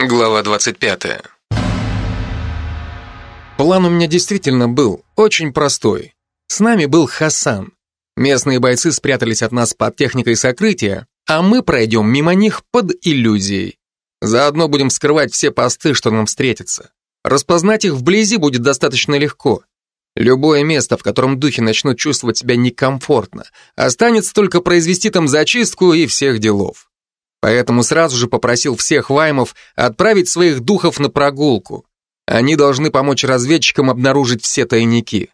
Глава 25. План у меня действительно был очень простой. С нами был Хасан. Местные бойцы спрятались от нас под техникой сокрытия, а мы пройдем мимо них под иллюзией. Заодно будем скрывать все посты, что нам встретятся. Распознать их вблизи будет достаточно легко. Любое место, в котором духи начнут чувствовать себя некомфортно, останется только произвести там зачистку и всех делов. Поэтому сразу же попросил всех ваймов отправить своих духов на прогулку. Они должны помочь разведчикам обнаружить все тайники.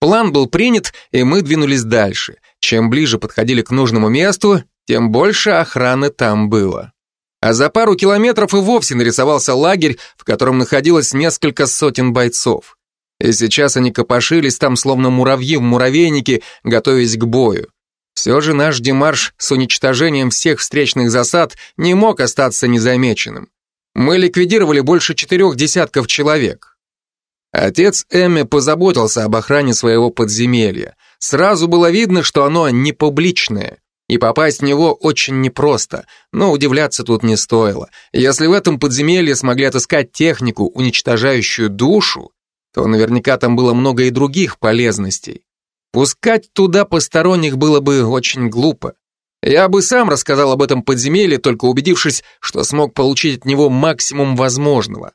План был принят, и мы двинулись дальше. Чем ближе подходили к нужному месту, тем больше охраны там было. А за пару километров и вовсе нарисовался лагерь, в котором находилось несколько сотен бойцов. И сейчас они копошились там, словно муравьи в муравейнике, готовясь к бою. Все же наш демарш с уничтожением всех встречных засад не мог остаться незамеченным. Мы ликвидировали больше четырех десятков человек. Отец Эмми позаботился об охране своего подземелья. Сразу было видно, что оно не публичное, и попасть в него очень непросто, но удивляться тут не стоило. Если в этом подземелье смогли отыскать технику, уничтожающую душу, то наверняка там было много и других полезностей. Пускать туда посторонних было бы очень глупо. Я бы сам рассказал об этом подземелье, только убедившись, что смог получить от него максимум возможного.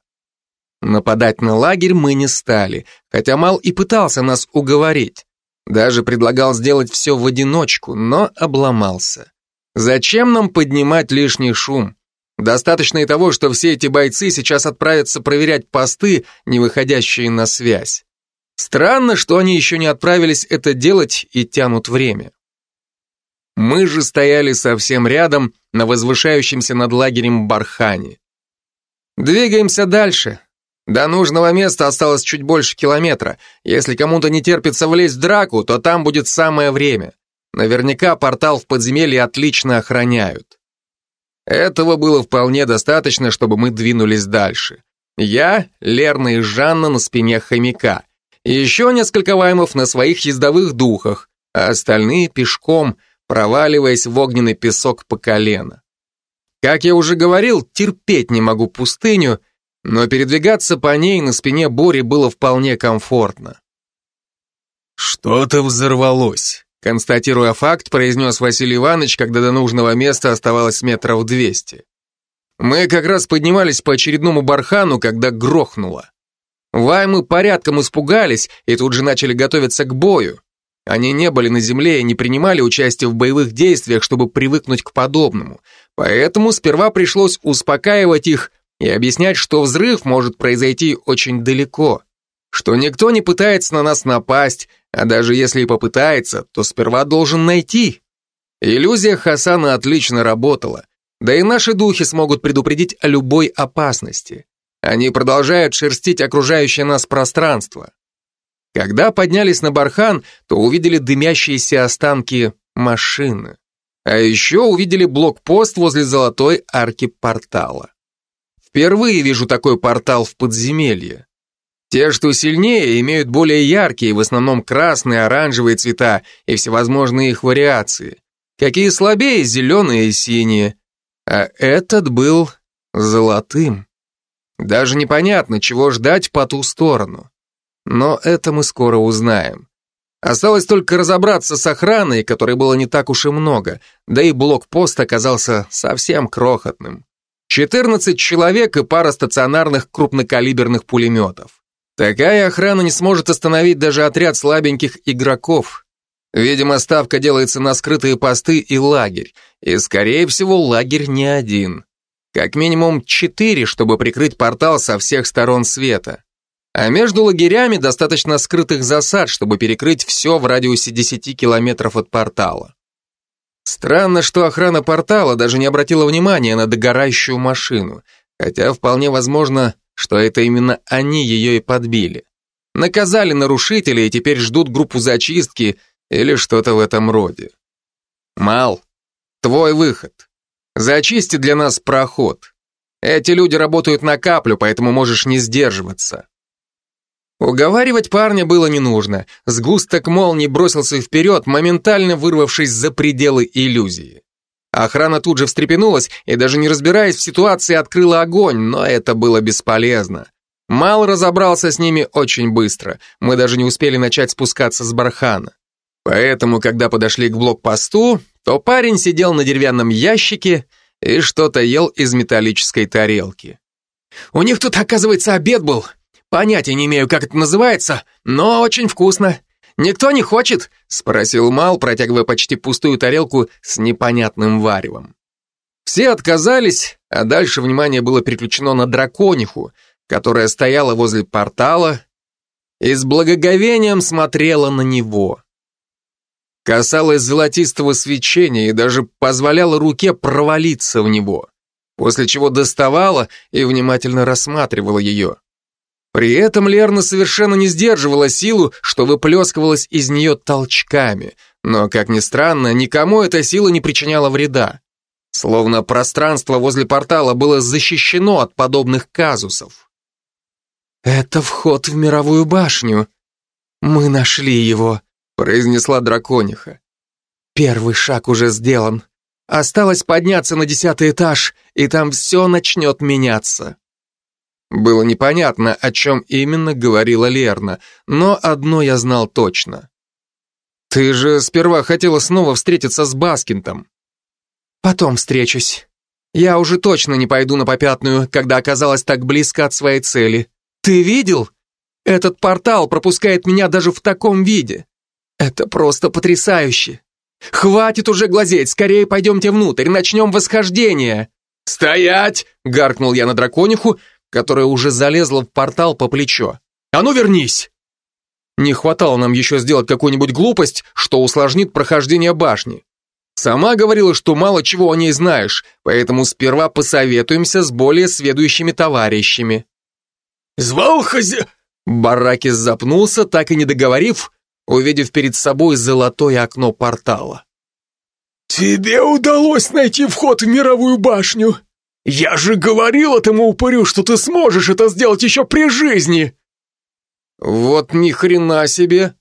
Нападать на лагерь мы не стали, хотя Мал и пытался нас уговорить. Даже предлагал сделать все в одиночку, но обломался. Зачем нам поднимать лишний шум? Достаточно и того, что все эти бойцы сейчас отправятся проверять посты, не выходящие на связь. Странно, что они еще не отправились это делать и тянут время. Мы же стояли совсем рядом на возвышающемся над лагерем бархане. Двигаемся дальше. До нужного места осталось чуть больше километра. Если кому-то не терпится влезть в драку, то там будет самое время. Наверняка портал в подземелье отлично охраняют. Этого было вполне достаточно, чтобы мы двинулись дальше. Я, Лерна и Жанна на спине хомяка еще несколько ваймов на своих ездовых духах, а остальные пешком, проваливаясь в огненный песок по колено. Как я уже говорил, терпеть не могу пустыню, но передвигаться по ней на спине Бори было вполне комфортно. «Что-то взорвалось», — констатируя факт, произнес Василий Иванович, когда до нужного места оставалось метров двести. Мы как раз поднимались по очередному бархану, когда грохнуло. Ваймы порядком испугались и тут же начали готовиться к бою. Они не были на земле и не принимали участие в боевых действиях, чтобы привыкнуть к подобному. Поэтому сперва пришлось успокаивать их и объяснять, что взрыв может произойти очень далеко, что никто не пытается на нас напасть, а даже если и попытается, то сперва должен найти. Иллюзия Хасана отлично работала, да и наши духи смогут предупредить о любой опасности. Они продолжают шерстить окружающее нас пространство. Когда поднялись на бархан, то увидели дымящиеся останки машины. А еще увидели блокпост возле золотой арки портала. Впервые вижу такой портал в подземелье. Те, что сильнее, имеют более яркие, в основном красные, оранжевые цвета и всевозможные их вариации. Какие слабее, зеленые и синие. А этот был золотым. Даже непонятно, чего ждать по ту сторону. Но это мы скоро узнаем. Осталось только разобраться с охраной, которой было не так уж и много, да и блокпост оказался совсем крохотным. 14 человек и пара стационарных крупнокалиберных пулеметов. Такая охрана не сможет остановить даже отряд слабеньких игроков. Видимо, ставка делается на скрытые посты и лагерь, и, скорее всего, лагерь не один. Как минимум четыре, чтобы прикрыть портал со всех сторон света. А между лагерями достаточно скрытых засад, чтобы перекрыть все в радиусе 10 километров от портала. Странно, что охрана портала даже не обратила внимания на догорающую машину, хотя вполне возможно, что это именно они ее и подбили. Наказали нарушителей и теперь ждут группу зачистки или что-то в этом роде. Мал, твой выход. Зачисти для нас проход. Эти люди работают на каплю, поэтому можешь не сдерживаться. Уговаривать парня было не нужно. Сгусток молнии бросился вперед, моментально вырвавшись за пределы иллюзии. Охрана тут же встрепенулась и, даже не разбираясь в ситуации, открыла огонь, но это было бесполезно. Мал разобрался с ними очень быстро. Мы даже не успели начать спускаться с бархана. Поэтому, когда подошли к блокпосту, то парень сидел на деревянном ящике и что-то ел из металлической тарелки. «У них тут, оказывается, обед был. Понятия не имею, как это называется, но очень вкусно. Никто не хочет?» — спросил Мал, протягивая почти пустую тарелку с непонятным варевом. Все отказались, а дальше внимание было переключено на дракониху, которая стояла возле портала и с благоговением смотрела на него. Касалась золотистого свечения и даже позволяла руке провалиться в него, после чего доставала и внимательно рассматривала ее. При этом Лерна совершенно не сдерживала силу, что выплескивалась из нее толчками, но, как ни странно, никому эта сила не причиняла вреда. Словно пространство возле портала было защищено от подобных казусов. «Это вход в мировую башню. Мы нашли его», — произнесла дракониха. «Первый шаг уже сделан. Осталось подняться на десятый этаж, и там все начнет меняться». Было непонятно, о чем именно говорила Лерна, но одно я знал точно. «Ты же сперва хотела снова встретиться с Баскинтом». «Потом встречусь. Я уже точно не пойду на попятную, когда оказалась так близко от своей цели. Ты видел? Этот портал пропускает меня даже в таком виде. Это просто потрясающе. Хватит уже глазеть, скорее пойдемте внутрь, начнем восхождение». «Стоять!» — гаркнул я на дракониху, которая уже залезла в портал по плечо. «А ну вернись!» Не хватало нам еще сделать какую-нибудь глупость, что усложнит прохождение башни. Сама говорила, что мало чего о ней знаешь, поэтому сперва посоветуемся с более сведущими товарищами. «Звал хозя...» Баракис запнулся, так и не договорив, увидев перед собой золотое окно портала. «Тебе удалось найти вход в мировую башню!» «Я же говорил этому упырю, что ты сможешь это сделать еще при жизни!» «Вот ни хрена себе!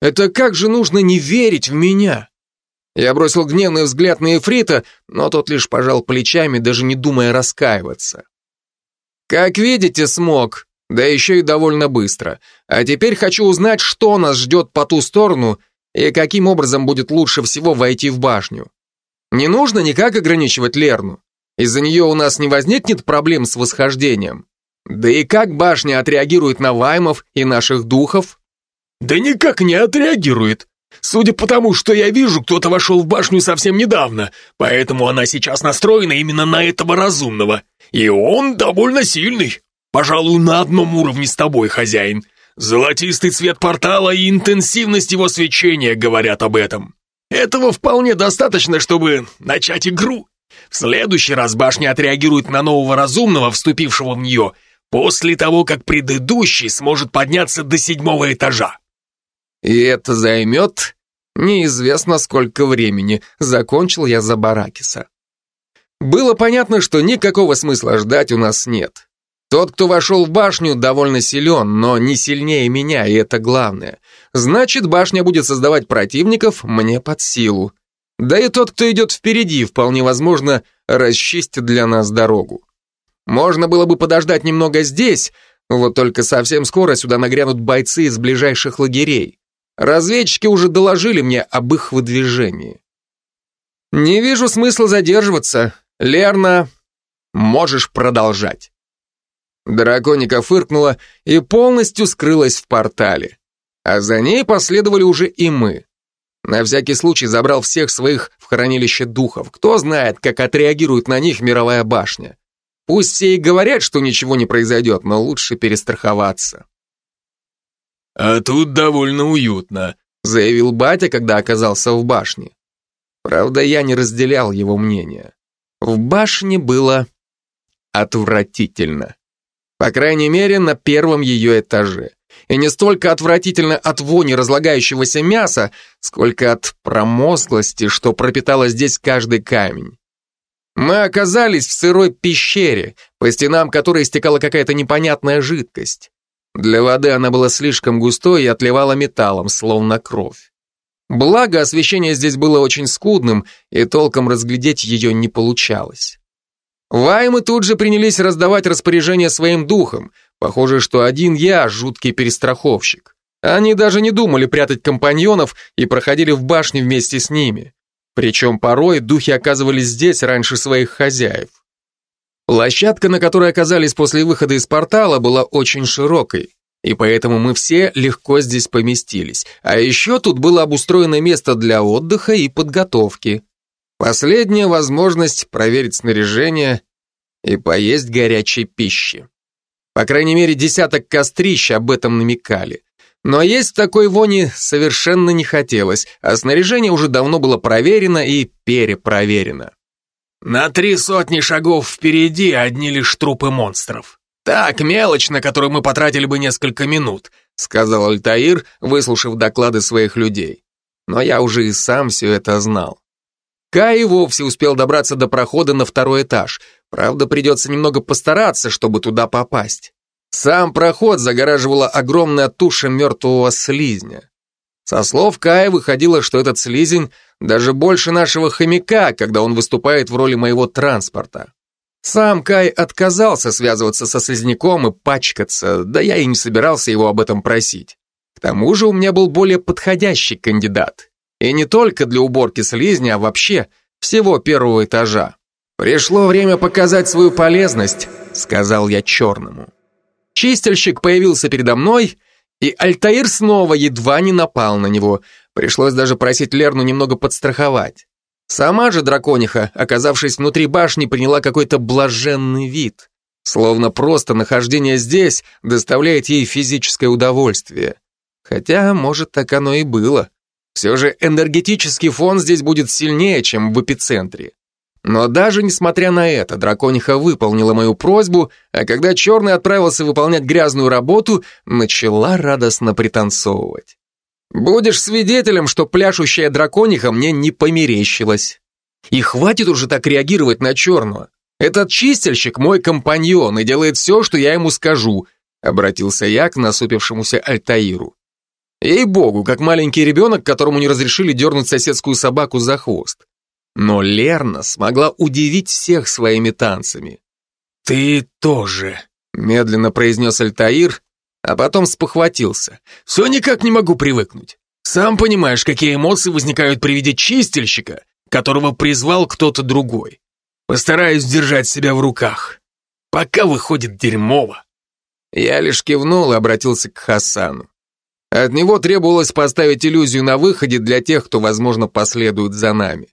Это как же нужно не верить в меня!» Я бросил гневный взгляд на Эфрита, но тот лишь пожал плечами, даже не думая раскаиваться. «Как видите, смог, да еще и довольно быстро. А теперь хочу узнать, что нас ждет по ту сторону и каким образом будет лучше всего войти в башню. Не нужно никак ограничивать Лерну. Из-за нее у нас не возникнет проблем с восхождением. Да и как башня отреагирует на ваймов и наших духов? Да никак не отреагирует. Судя по тому, что я вижу, кто-то вошел в башню совсем недавно, поэтому она сейчас настроена именно на этого разумного. И он довольно сильный. Пожалуй, на одном уровне с тобой, хозяин. Золотистый цвет портала и интенсивность его свечения говорят об этом. Этого вполне достаточно, чтобы начать игру. В следующий раз башня отреагирует на нового разумного, вступившего в нее, после того, как предыдущий сможет подняться до седьмого этажа. И это займет неизвестно сколько времени, закончил я за Баракиса. Было понятно, что никакого смысла ждать у нас нет. Тот, кто вошел в башню, довольно силен, но не сильнее меня, и это главное. Значит, башня будет создавать противников мне под силу. Да и тот, кто идет впереди, вполне возможно, расчистит для нас дорогу. Можно было бы подождать немного здесь, вот только совсем скоро сюда нагрянут бойцы из ближайших лагерей. Разведчики уже доложили мне об их выдвижении. Не вижу смысла задерживаться. Лерна, можешь продолжать. Драконика фыркнула и полностью скрылась в портале. А за ней последовали уже и мы. На всякий случай забрал всех своих в хранилище духов. Кто знает, как отреагирует на них мировая башня. Пусть все и говорят, что ничего не произойдет, но лучше перестраховаться. «А тут довольно уютно», — заявил батя, когда оказался в башне. Правда, я не разделял его мнение. В башне было отвратительно. По крайней мере, на первом ее этаже и не столько отвратительно от вони разлагающегося мяса, сколько от промозглости, что пропитало здесь каждый камень. Мы оказались в сырой пещере, по стенам которой стекала какая-то непонятная жидкость. Для воды она была слишком густой и отливала металлом, словно кровь. Благо, освещение здесь было очень скудным, и толком разглядеть ее не получалось. Ваймы тут же принялись раздавать распоряжения своим духам. Похоже, что один я жуткий перестраховщик. Они даже не думали прятать компаньонов и проходили в башне вместе с ними. Причем порой духи оказывались здесь раньше своих хозяев. Площадка, на которой оказались после выхода из портала, была очень широкой, и поэтому мы все легко здесь поместились. А еще тут было обустроено место для отдыха и подготовки. Последняя возможность проверить снаряжение и поесть горячей пищи. По крайней мере, десяток кострищ об этом намекали. Но есть такой вони совершенно не хотелось, а снаряжение уже давно было проверено и перепроверено. На три сотни шагов впереди одни лишь трупы монстров. Так, мелочь, на которую мы потратили бы несколько минут, сказал Альтаир, выслушав доклады своих людей. Но я уже и сам все это знал. Кай вовсе успел добраться до прохода на второй этаж. Правда, придется немного постараться, чтобы туда попасть. Сам проход загораживала огромная туша мертвого слизня. Со слов Кая выходило, что этот слизень даже больше нашего хомяка, когда он выступает в роли моего транспорта. Сам Кай отказался связываться со слизняком и пачкаться, да я и не собирался его об этом просить. К тому же у меня был более подходящий кандидат. И не только для уборки слизня, а вообще всего первого этажа. «Пришло время показать свою полезность», — сказал я черному. Чистильщик появился передо мной, и Альтаир снова едва не напал на него. Пришлось даже просить Лерну немного подстраховать. Сама же дракониха, оказавшись внутри башни, приняла какой-то блаженный вид. Словно просто нахождение здесь доставляет ей физическое удовольствие. Хотя, может, так оно и было. Все же энергетический фон здесь будет сильнее, чем в эпицентре. Но даже несмотря на это, дракониха выполнила мою просьбу, а когда черный отправился выполнять грязную работу, начала радостно пританцовывать. Будешь свидетелем, что пляшущая дракониха мне не померещилась. И хватит уже так реагировать на черного. Этот чистильщик мой компаньон и делает все, что я ему скажу, обратился я к насупившемуся Альтаиру. Ей-богу, как маленький ребенок, которому не разрешили дернуть соседскую собаку за хвост. Но Лерна смогла удивить всех своими танцами. «Ты тоже», — медленно произнес Альтаир, а потом спохватился. «Все никак не могу привыкнуть. Сам понимаешь, какие эмоции возникают при виде чистильщика, которого призвал кто-то другой. Постараюсь держать себя в руках. Пока выходит дерьмово». Я лишь кивнул и обратился к Хасану. От него требовалось поставить иллюзию на выходе для тех, кто, возможно, последует за нами.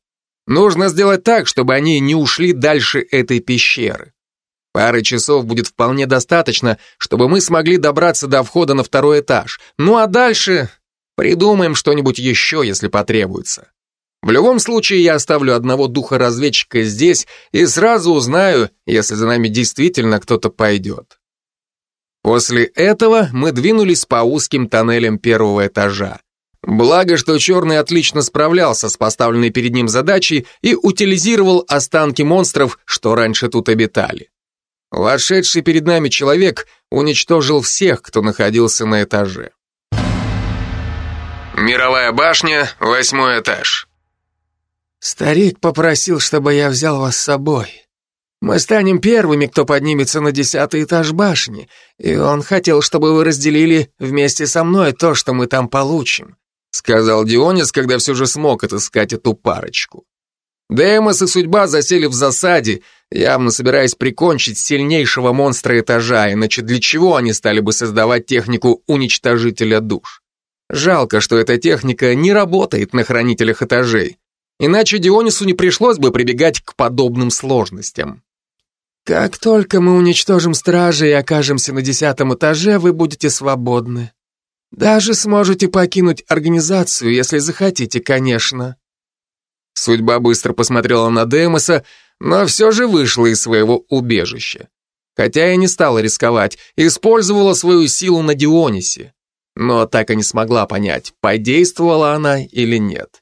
Нужно сделать так, чтобы они не ушли дальше этой пещеры. Пары часов будет вполне достаточно, чтобы мы смогли добраться до входа на второй этаж. Ну а дальше придумаем что-нибудь еще, если потребуется. В любом случае я оставлю одного духа-разведчика здесь и сразу узнаю, если за нами действительно кто-то пойдет. После этого мы двинулись по узким тоннелям первого этажа. Благо, что Черный отлично справлялся с поставленной перед ним задачей и утилизировал останки монстров, что раньше тут обитали. Вошедший перед нами человек уничтожил всех, кто находился на этаже. Мировая башня, восьмой этаж. Старик попросил, чтобы я взял вас с собой. Мы станем первыми, кто поднимется на десятый этаж башни, и он хотел, чтобы вы разделили вместе со мной то, что мы там получим сказал Дионис, когда все же смог отыскать эту парочку. Демос и судьба засели в засаде, явно собираясь прикончить сильнейшего монстра этажа, иначе для чего они стали бы создавать технику уничтожителя душ? Жалко, что эта техника не работает на хранителях этажей, иначе Дионису не пришлось бы прибегать к подобным сложностям. «Как только мы уничтожим стражи и окажемся на десятом этаже, вы будете свободны», даже сможете покинуть организацию, если захотите, конечно. Судьба быстро посмотрела на Демоса, но все же вышла из своего убежища. Хотя и не стала рисковать, использовала свою силу на Дионисе. Но так и не смогла понять, подействовала она или нет.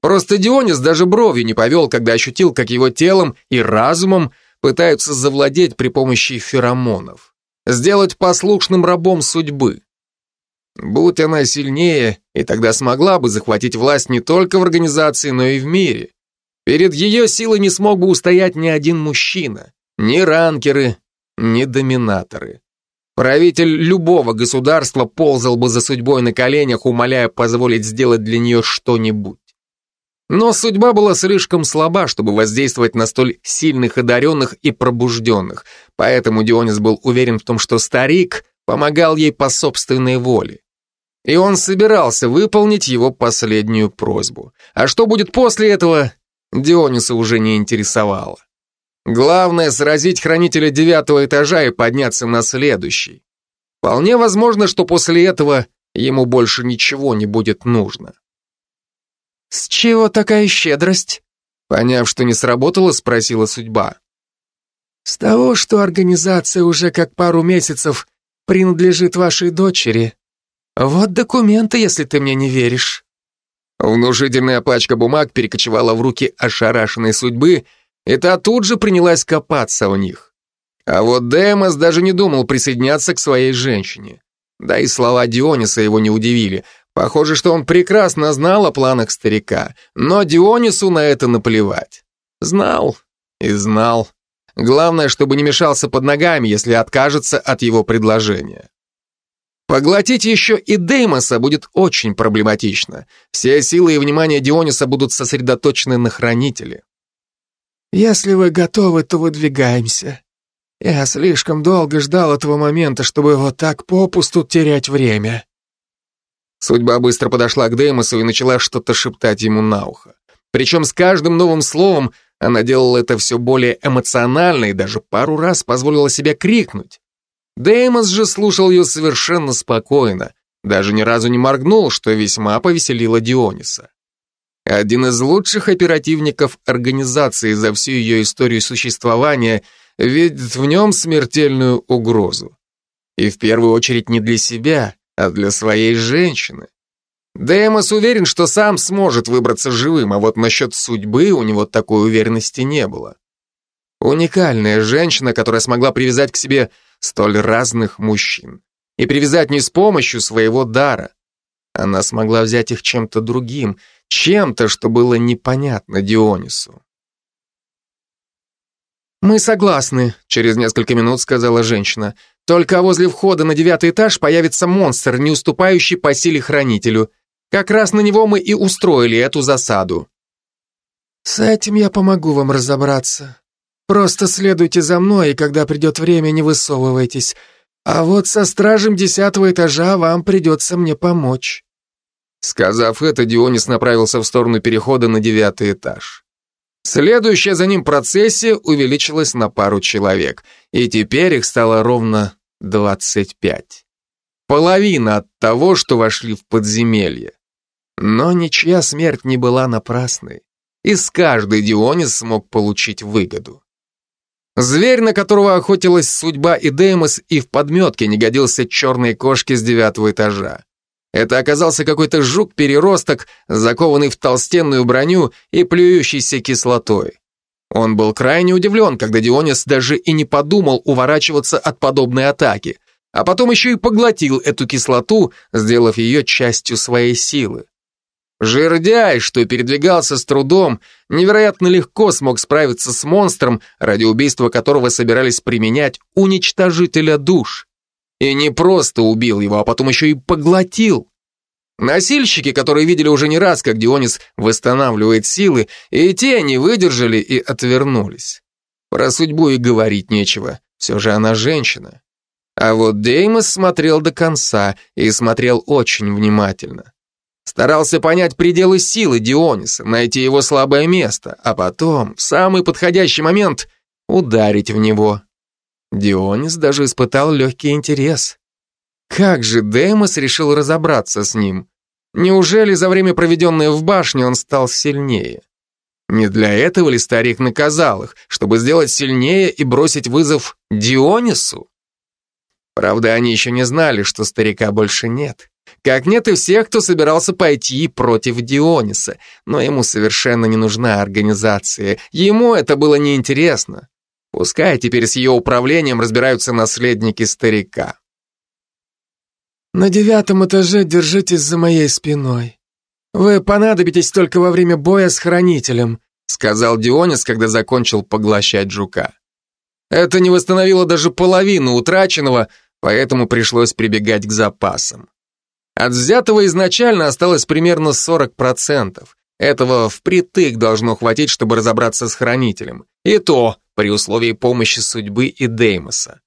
Просто Дионис даже бровью не повел, когда ощутил, как его телом и разумом пытаются завладеть при помощи феромонов. Сделать послушным рабом судьбы. Будь она сильнее, и тогда смогла бы захватить власть не только в организации, но и в мире. Перед ее силой не смог бы устоять ни один мужчина, ни ранкеры, ни доминаторы. Правитель любого государства ползал бы за судьбой на коленях, умоляя позволить сделать для нее что-нибудь. Но судьба была слишком слаба, чтобы воздействовать на столь сильных одаренных и пробужденных, поэтому Дионис был уверен в том, что старик помогал ей по собственной воле. И он собирался выполнить его последнюю просьбу. А что будет после этого, Диониса уже не интересовало. Главное — сразить хранителя девятого этажа и подняться на следующий. Вполне возможно, что после этого ему больше ничего не будет нужно. «С чего такая щедрость?» Поняв, что не сработало, спросила судьба. «С того, что организация уже как пару месяцев принадлежит вашей дочери. Вот документы, если ты мне не веришь». Внушительная пачка бумаг перекочевала в руки ошарашенной судьбы, и та тут же принялась копаться в них. А вот Демос даже не думал присоединяться к своей женщине. Да и слова Диониса его не удивили. Похоже, что он прекрасно знал о планах старика, но Дионису на это наплевать. Знал и знал. Главное, чтобы не мешался под ногами, если откажется от его предложения. Поглотить еще и Деймоса будет очень проблематично. Все силы и внимание Диониса будут сосредоточены на хранителе. «Если вы готовы, то выдвигаемся. Я слишком долго ждал этого момента, чтобы вот так попусту терять время». Судьба быстро подошла к Деймосу и начала что-то шептать ему на ухо. Причем с каждым новым словом она делала это все более эмоционально и даже пару раз позволила себе крикнуть. Деймос же слушал ее совершенно спокойно, даже ни разу не моргнул, что весьма повеселило Диониса один из лучших оперативников организации за всю ее историю существования, видит в нем смертельную угрозу. И в первую очередь не для себя, а для своей женщины. Деймос уверен, что сам сможет выбраться живым, а вот насчет судьбы у него такой уверенности не было. Уникальная женщина, которая смогла привязать к себе столь разных мужчин. И привязать не с помощью своего дара. Она смогла взять их чем-то другим, чем-то, что было непонятно Дионису. «Мы согласны», — через несколько минут сказала женщина. «Только возле входа на девятый этаж появится монстр, не уступающий по силе хранителю. Как раз на него мы и устроили эту засаду». «С этим я помогу вам разобраться. Просто следуйте за мной, и когда придет время, не высовывайтесь. А вот со стражем десятого этажа вам придется мне помочь». Сказав это, Дионис направился в сторону перехода на девятый этаж. Следующая за ним процессия увеличилась на пару человек, и теперь их стало ровно 25. Половина от того, что вошли в подземелье. Но ничья смерть не была напрасной. Из каждой Дионис смог получить выгоду. Зверь, на которого охотилась судьба и Деймос, и в подметке не годился черной кошке с девятого этажа. Это оказался какой-то жук-переросток, закованный в толстенную броню и плюющийся кислотой. Он был крайне удивлен, когда Дионис даже и не подумал уворачиваться от подобной атаки, а потом еще и поглотил эту кислоту, сделав ее частью своей силы. Жердяй, что передвигался с трудом, невероятно легко смог справиться с монстром, ради убийства которого собирались применять уничтожителя душ. И не просто убил его, а потом еще и поглотил. Носильщики, которые видели уже не раз, как Дионис восстанавливает силы, и те не выдержали и отвернулись. Про судьбу и говорить нечего, все же она женщина. А вот Деймос смотрел до конца и смотрел очень внимательно. Старался понять пределы силы Диониса, найти его слабое место, а потом, в самый подходящий момент, ударить в него. Дионис даже испытал легкий интерес. Как же Деймос решил разобраться с ним? Неужели за время, проведенное в башне, он стал сильнее? Не для этого ли старик наказал их, чтобы сделать сильнее и бросить вызов Дионису? Правда, они еще не знали, что старика больше нет. Как нет и всех, кто собирался пойти против Диониса. Но ему совершенно не нужна организация. Ему это было неинтересно. Пускай теперь с ее управлением разбираются наследники старика. На девятом этаже держитесь за моей спиной. Вы понадобитесь только во время боя с хранителем, сказал Дионис, когда закончил поглощать жука. Это не восстановило даже половину утраченного, поэтому пришлось прибегать к запасам. От взятого изначально осталось примерно 40%. Этого впритык должно хватить, чтобы разобраться с хранителем. И то при условии помощи судьбы и Деймоса.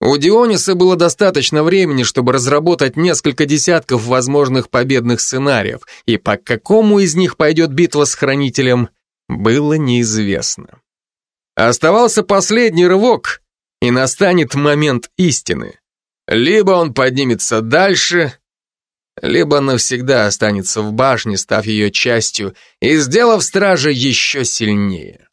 У Диониса было достаточно времени, чтобы разработать несколько десятков возможных победных сценариев, и по какому из них пойдет битва с Хранителем, было неизвестно. Оставался последний рывок, и настанет момент истины. Либо он поднимется дальше, либо навсегда останется в башне, став ее частью и сделав стража еще сильнее.